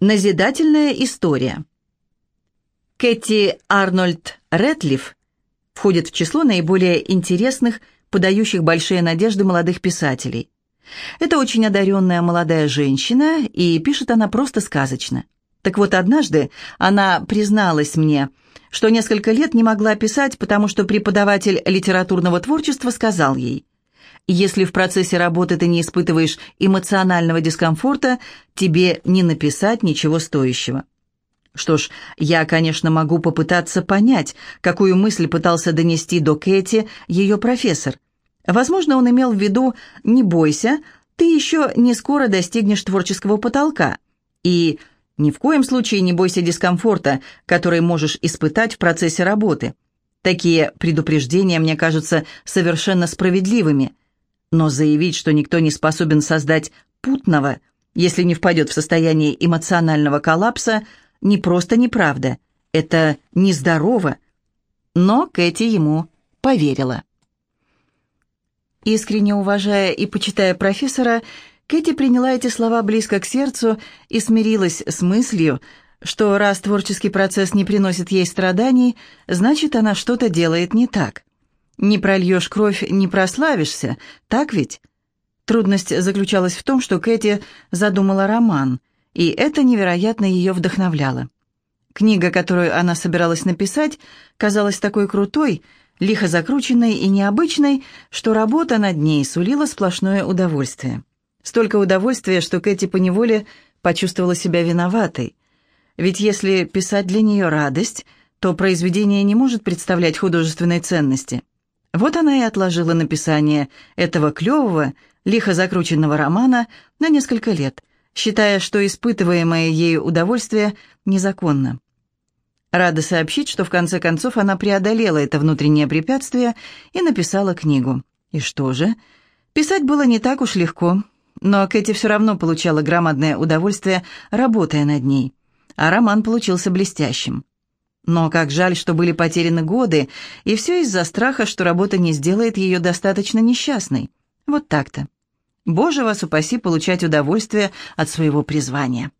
Назидательная история. Кэти Арнольд Рэтлиф входит в число наиболее интересных, подающих большие надежды молодых писателей. Это очень одаренная молодая женщина, и пишет она просто сказочно. Так вот, однажды она призналась мне, что несколько лет не могла писать, потому что преподаватель литературного творчества сказал ей – если в процессе работы ты не испытываешь эмоционального дискомфорта, тебе не написать ничего стоящего. Что ж, я, конечно, могу попытаться понять, какую мысль пытался донести до Кэти ее профессор. Возможно, он имел в виду «не бойся, ты еще не скоро достигнешь творческого потолка». И ни в коем случае не бойся дискомфорта, который можешь испытать в процессе работы. Такие предупреждения мне кажутся совершенно справедливыми – но заявить, что никто не способен создать путного, если не впадет в состояние эмоционального коллапса, не просто неправда. Это нездорово. Но Кэти ему поверила. Искренне уважая и почитая профессора, Кэти приняла эти слова близко к сердцу и смирилась с мыслью, что раз творческий процесс не приносит ей страданий, значит, она что-то делает не так. Не прольешь кровь, не прославишься, так ведь? Трудность заключалась в том, что Кэти задумала роман, и это невероятно ее вдохновляло. Книга, которую она собиралась написать, казалась такой крутой, лихо закрученной и необычной, что работа над ней сулила сплошное удовольствие. Столько удовольствия, что Кэти поневоле почувствовала себя виноватой. Ведь если писать для нее радость, то произведение не может представлять художественной ценности – вот она и отложила написание этого клевого, лихо закрученного романа на несколько лет, считая, что испытываемое ею удовольствие незаконно. Рада сообщить, что в конце концов она преодолела это внутреннее препятствие и написала книгу. И что же? Писать было не так уж легко, но Кэти все равно получала громадное удовольствие, работая над ней. А роман получился блестящим. Но как жаль, что были потеряны годы, и все из-за страха, что работа не сделает ее достаточно несчастной. Вот так-то. Боже вас упаси получать удовольствие от своего призвания.